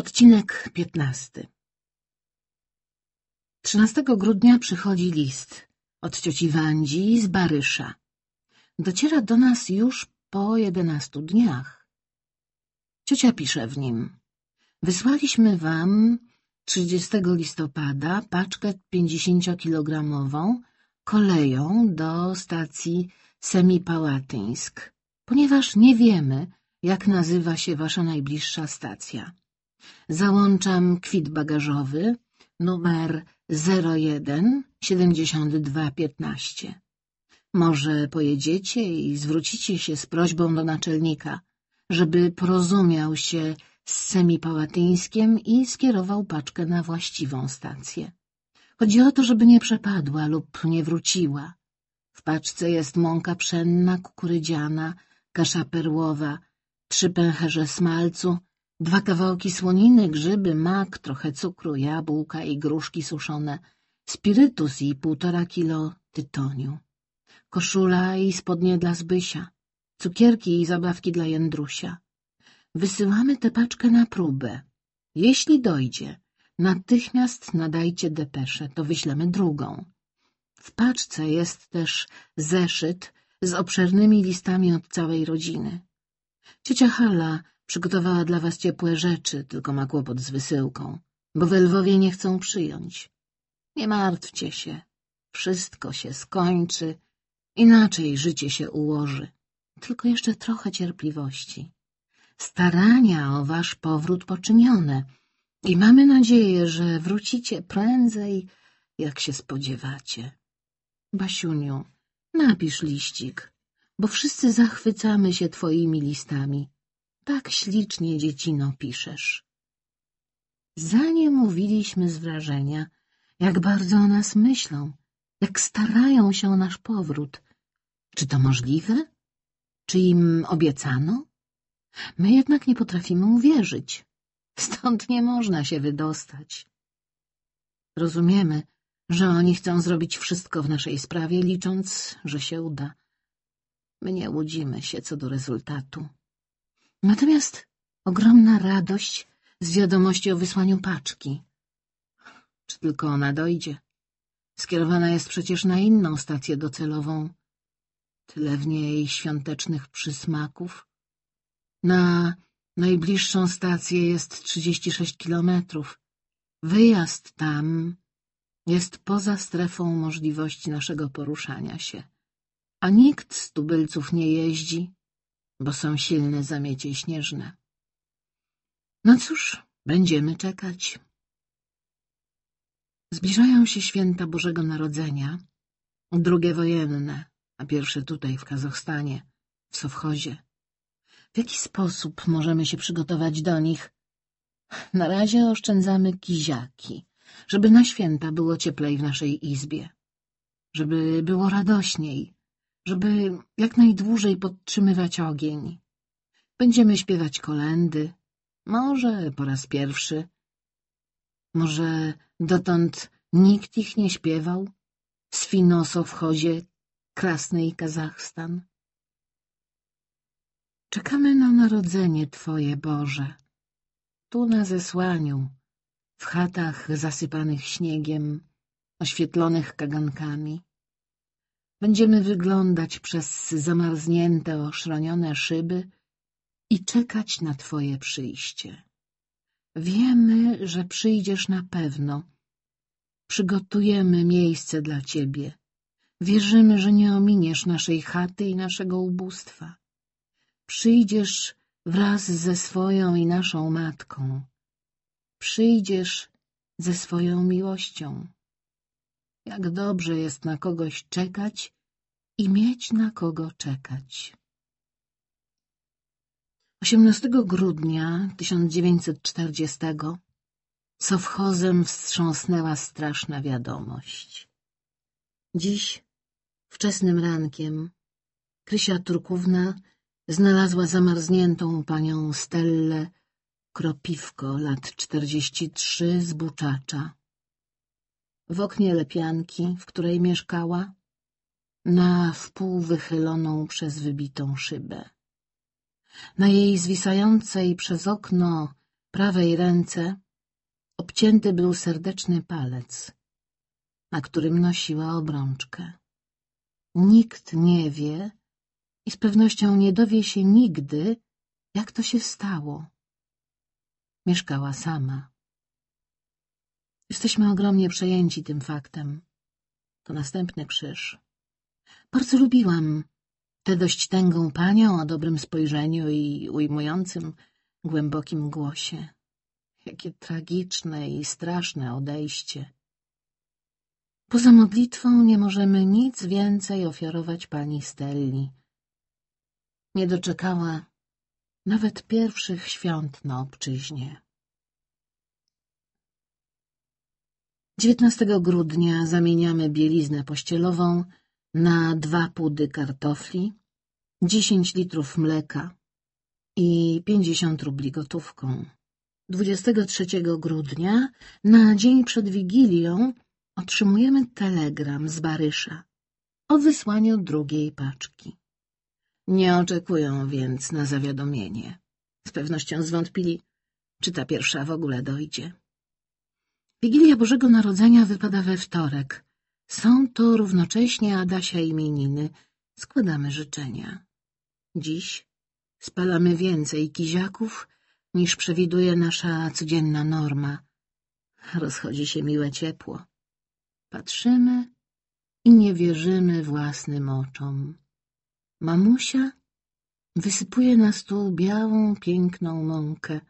Odcinek piętnasty 13 grudnia przychodzi list od cioci Wandzi z Barysza. Dociera do nas już po jedenastu dniach. Ciocia pisze w nim. Wysłaliśmy wam 30 listopada paczkę 50-kilogramową koleją do stacji Semipałatyńsk, ponieważ nie wiemy, jak nazywa się wasza najbliższa stacja. Załączam kwit bagażowy numer 01 7215. Może pojedziecie i zwrócicie się z prośbą do naczelnika, żeby porozumiał się z Semipałatyńskiem i skierował paczkę na właściwą stację. Chodzi o to, żeby nie przepadła lub nie wróciła. W paczce jest mąka pszenna, kukurydziana, kasza perłowa, trzy pęcherze smalcu, dwa kawałki słoniny, grzyby, mak, trochę cukru, jabłka i gruszki suszone, spirytus i półtora kilo tytoniu, koszula i spodnie dla Zbysia, cukierki i zabawki dla Jędrusia. Wysyłamy tę paczkę na próbę. Jeśli dojdzie, natychmiast nadajcie depeszę, to wyślemy drugą. W paczce jest też zeszyt z obszernymi listami od całej rodziny. Ciocia Hala przygotowała dla was ciepłe rzeczy, tylko ma kłopot z wysyłką, bo we Lwowie nie chcą przyjąć. Nie martwcie się, wszystko się skończy, inaczej życie się ułoży. Tylko jeszcze trochę cierpliwości. Starania o wasz powrót poczynione i mamy nadzieję, że wrócicie prędzej, jak się spodziewacie. Basiuniu, napisz liścik, bo wszyscy zachwycamy się twoimi listami. Tak ślicznie, dziecino, piszesz. Zanim mówiliśmy z wrażenia, jak bardzo o nas myślą, jak starają się o nasz powrót. Czy to możliwe? Czy im obiecano? My jednak nie potrafimy uwierzyć. Stąd nie można się wydostać. Rozumiemy, że oni chcą zrobić wszystko w naszej sprawie, licząc, że się uda. My nie łudzimy się co do rezultatu. Natomiast ogromna radość z wiadomości o wysłaniu paczki. Czy tylko ona dojdzie? Skierowana jest przecież na inną stację docelową. Tyle w niej świątecznych przysmaków. Na najbliższą stację jest 36 kilometrów. Wyjazd tam jest poza strefą możliwości naszego poruszania się. A nikt z tubylców nie jeździ, bo są silne zamiecie śnieżne. No cóż, będziemy czekać. Zbliżają się święta Bożego Narodzenia, drugie wojenne, a pierwsze tutaj w Kazachstanie, w Sowchozie. W jaki sposób możemy się przygotować do nich? Na razie oszczędzamy kiziaki, żeby na święta było cieplej w naszej izbie, żeby było radośniej, żeby jak najdłużej podtrzymywać ogień. Będziemy śpiewać kolendy, może po raz pierwszy. Może dotąd nikt ich nie śpiewał? Swinoso w chozie, Krasny i Kazachstan. Czekamy na narodzenie Twoje, Boże. Tu na zesłaniu, w chatach zasypanych śniegiem, oświetlonych kagankami. Będziemy wyglądać przez zamarznięte, oszronione szyby i czekać na Twoje przyjście. Wiemy, że przyjdziesz na pewno. Przygotujemy miejsce dla Ciebie. Wierzymy, że nie ominiesz naszej chaty i naszego ubóstwa. Przyjdziesz wraz ze swoją i naszą matką. Przyjdziesz ze swoją miłością. Jak dobrze jest na kogoś czekać i mieć na kogo czekać. 18 grudnia 1940 Sowchozem wstrząsnęła straszna wiadomość. Dziś, wczesnym rankiem, Krysia Turkówna znalazła zamarzniętą panią Stellę Kropiwko, lat 43, z Buczacza. W oknie lepianki, w której mieszkała, na wpół wychyloną przez wybitą szybę. Na jej zwisającej przez okno prawej ręce obcięty był serdeczny palec, na którym nosiła obrączkę. Nikt nie wie i z pewnością nie dowie się nigdy, jak to się stało. Mieszkała sama. Jesteśmy ogromnie przejęci tym faktem. To następny krzyż. Bardzo lubiłam tę dość tęgą panią o dobrym spojrzeniu i ujmującym, głębokim głosie. Jakie tragiczne i straszne odejście. Poza modlitwą nie możemy nic więcej ofiarować pani Stelli. Nie doczekała nawet pierwszych świąt na obczyźnie. 19 grudnia zamieniamy bieliznę pościelową na dwa pudy kartofli, 10 litrów mleka i 50 rubli gotówką. 23 grudnia, na dzień przed Wigilią, otrzymujemy telegram z Barysza o wysłaniu drugiej paczki. Nie oczekują więc na zawiadomienie. Z pewnością zwątpili, czy ta pierwsza w ogóle dojdzie. Wigilia Bożego Narodzenia wypada we wtorek. Są to równocześnie Adasia imieniny. Składamy życzenia. Dziś spalamy więcej kiziaków, niż przewiduje nasza codzienna norma. Rozchodzi się miłe ciepło. Patrzymy i nie wierzymy własnym oczom. Mamusia wysypuje na stół białą, piękną mąkę,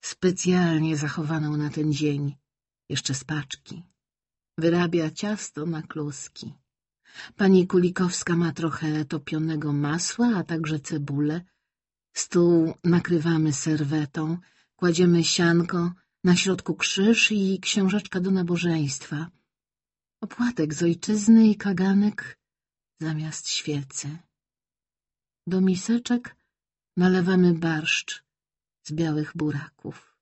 specjalnie zachowaną na ten dzień, jeszcze z paczki. Wyrabia ciasto na kluski. Pani Kulikowska ma trochę topionego masła, a także cebulę. Stół nakrywamy serwetą, kładziemy sianko, na środku krzyż i książeczka do nabożeństwa. Opłatek z ojczyzny i kaganek zamiast świecy. Do miseczek nalewamy barszcz z białych buraków.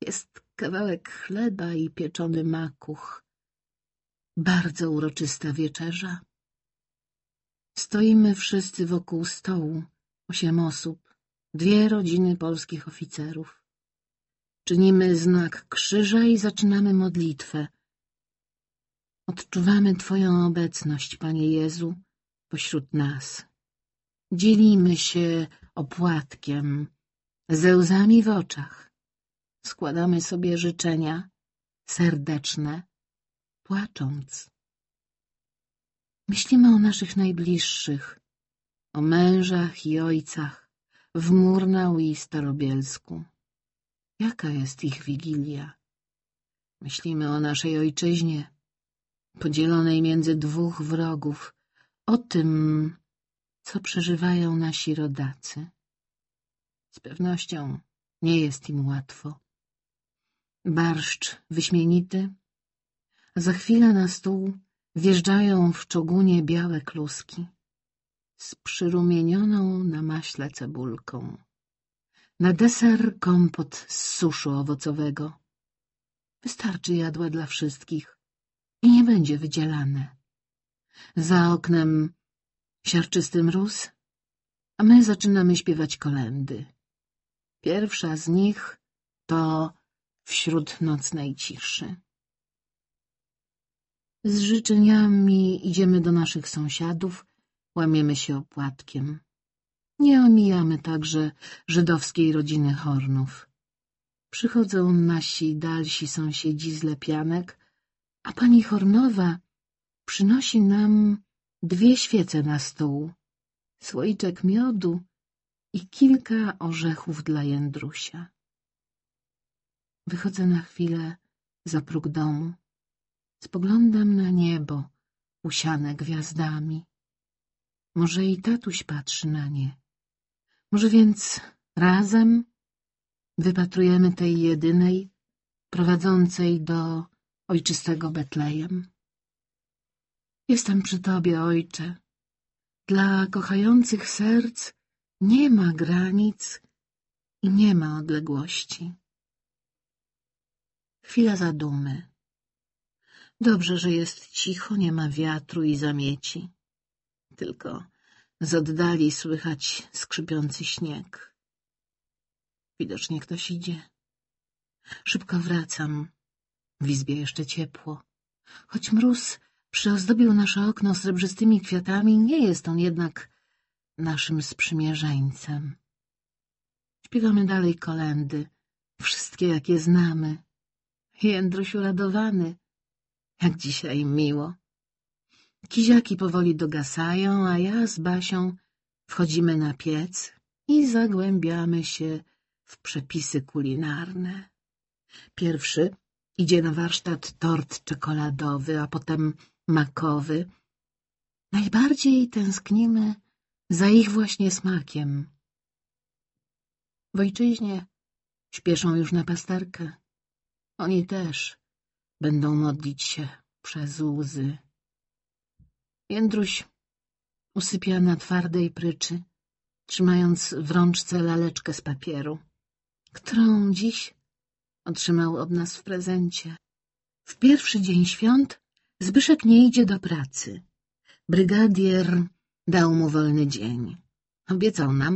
Jest kawałek chleba i pieczony makuch. Bardzo uroczysta wieczerza. Stoimy wszyscy wokół stołu, osiem osób, dwie rodziny polskich oficerów. Czynimy znak krzyża i zaczynamy modlitwę. Odczuwamy Twoją obecność, Panie Jezu, pośród nas. Dzielimy się opłatkiem, ze łzami w oczach. Składamy sobie życzenia serdeczne, płacząc. Myślimy o naszych najbliższych, o mężach i ojcach w Murnau i Starobielsku. Jaka jest ich wigilia? Myślimy o naszej ojczyźnie, podzielonej między dwóch wrogów, o tym, co przeżywają nasi rodacy. Z pewnością nie jest im łatwo. Barszcz wyśmienity, za chwilę na stół wjeżdżają w czogunie białe kluski z przyrumienioną na maśle cebulką. Na deser kompot z suszu owocowego. Wystarczy jadła dla wszystkich i nie będzie wydzielane. Za oknem siarczysty mróz, a my zaczynamy śpiewać kolendy. Pierwsza z nich to wśród nocnej ciszy. Z życzeniami idziemy do naszych sąsiadów, łamiemy się opłatkiem. Nie omijamy także żydowskiej rodziny Hornów. Przychodzą nasi dalsi sąsiedzi z Lepianek, a pani Hornowa przynosi nam dwie świece na stół, słoiczek miodu i kilka orzechów dla Jędrusia. Wychodzę na chwilę za próg domu. Spoglądam na niebo, usiane gwiazdami. Może i tatuś patrzy na nie. Może więc razem wypatrujemy tej jedynej, prowadzącej do ojczystego Betlejem. Jestem przy Tobie, Ojcze. Dla kochających serc nie ma granic i nie ma odległości. Chwila zadumy. Dobrze, że jest cicho, nie ma wiatru i zamieci. Tylko z oddali słychać skrzypiący śnieg. Widocznie ktoś idzie. Szybko wracam. W izbie jeszcze ciepło. Choć mróz przyozdobił nasze okno srebrzystymi kwiatami, nie jest on jednak naszym sprzymierzeńcem. Śpiewamy dalej kolendy, wszystkie jakie znamy. Jędruś uradowany, jak dzisiaj miło. Kiziaki powoli dogasają, a ja z Basią wchodzimy na piec i zagłębiamy się w przepisy kulinarne. Pierwszy idzie na warsztat tort czekoladowy, a potem makowy. Najbardziej tęsknimy za ich właśnie smakiem. W ojczyźnie śpieszą już na pasterkę. Oni też będą modlić się przez łzy. Jędruś usypia na twardej pryczy, trzymając w rączce laleczkę z papieru, którą dziś otrzymał od nas w prezencie. W pierwszy dzień świąt Zbyszek nie idzie do pracy. Brygadier dał mu wolny dzień. Obiecał nam,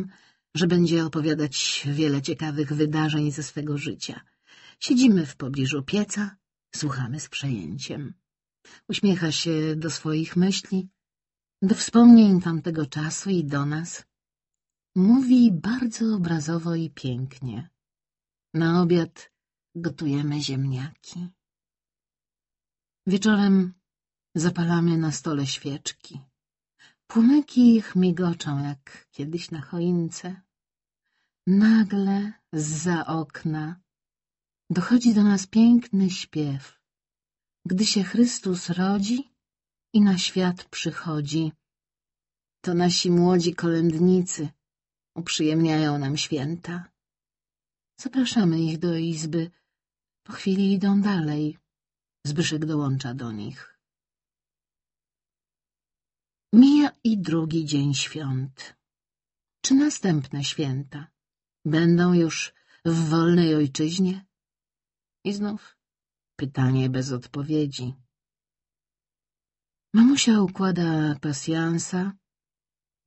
że będzie opowiadać wiele ciekawych wydarzeń ze swego życia. Siedzimy w pobliżu pieca, słuchamy z przejęciem. Uśmiecha się do swoich myśli, do wspomnień tamtego czasu i do nas. Mówi bardzo obrazowo i pięknie. Na obiad gotujemy ziemniaki. Wieczorem zapalamy na stole świeczki. Płomyki ich migoczą jak kiedyś na choince. Nagle zza okna dochodzi do nas piękny śpiew. Gdy się Chrystus rodzi i na świat przychodzi, to nasi młodzi kolędnicy uprzyjemniają nam święta. Zapraszamy ich do izby. Po chwili idą dalej. Zbyszek dołącza do nich. Mija i drugi dzień świąt. Czy następne święta będą już w wolnej ojczyźnie? I znów pytanie bez odpowiedzi. Mamusia układa pasjansa.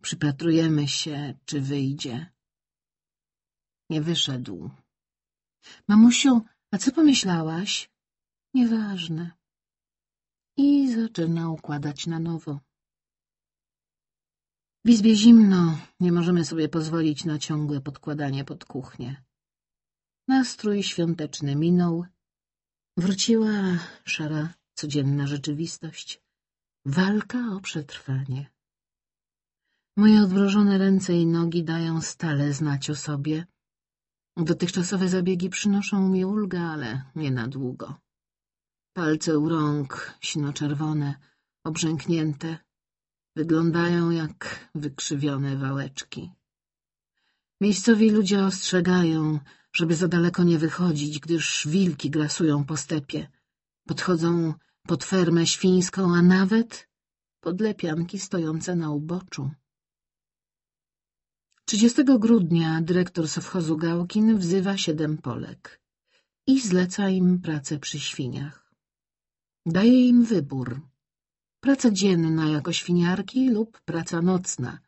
Przypatrujemy się, czy wyjdzie. Nie wyszedł. Mamusiu, a co pomyślałaś? Nieważne. I zaczyna układać na nowo. W izbie zimno, nie możemy sobie pozwolić na ciągłe podkładanie pod kuchnię. Nastrój świąteczny minął. Wróciła szara, codzienna rzeczywistość. Walka o przetrwanie. Moje odmrożone ręce i nogi dają stale znać o sobie. Dotychczasowe zabiegi przynoszą mi ulgę, ale nie na długo. Palce u rąk, sino-czerwone, obrzęknięte, wyglądają jak wykrzywione wałeczki. Miejscowi ludzie ostrzegają, żeby za daleko nie wychodzić, gdyż wilki grasują po stepie. Podchodzą pod fermę świńską, a nawet pod lepianki stojące na uboczu. 30 grudnia dyrektor sowchozu Gałkin wzywa siedem Polek i zleca im pracę przy świniach. Daje im wybór. Praca dzienna jako świniarki lub praca nocna,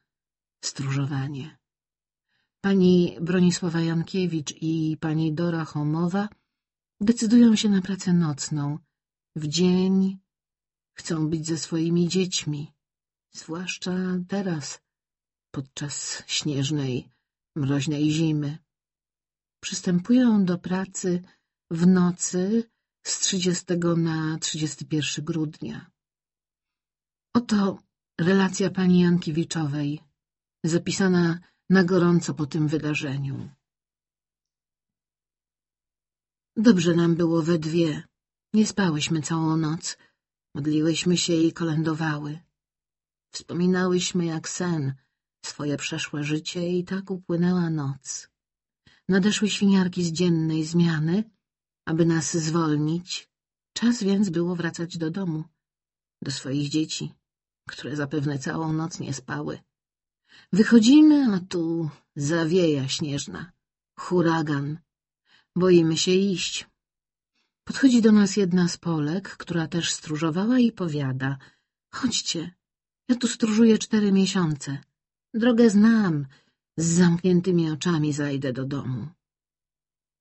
stróżowanie. Pani Bronisława Jankiewicz i pani Dora Homowa decydują się na pracę nocną, w dzień chcą być ze swoimi dziećmi, zwłaszcza teraz, podczas śnieżnej, mroźnej zimy. Przystępują do pracy w nocy z 30 na 31 grudnia. Oto relacja pani Jankiewiczowej, zapisana na gorąco po tym wydarzeniu. Dobrze nam było we dwie. Nie spałyśmy całą noc, modliłyśmy się i kolędowały. Wspominałyśmy jak sen swoje przeszłe życie i tak upłynęła noc. Nadeszły świniarki z dziennej zmiany, aby nas zwolnić. Czas więc było wracać do domu, do swoich dzieci, które zapewne całą noc nie spały. Wychodzimy, a tu zawieja śnieżna, huragan. Boimy się iść. Podchodzi do nas jedna z Polek, która też stróżowała i powiada — Chodźcie, ja tu stróżuję cztery miesiące. Drogę znam, z zamkniętymi oczami zajdę do domu.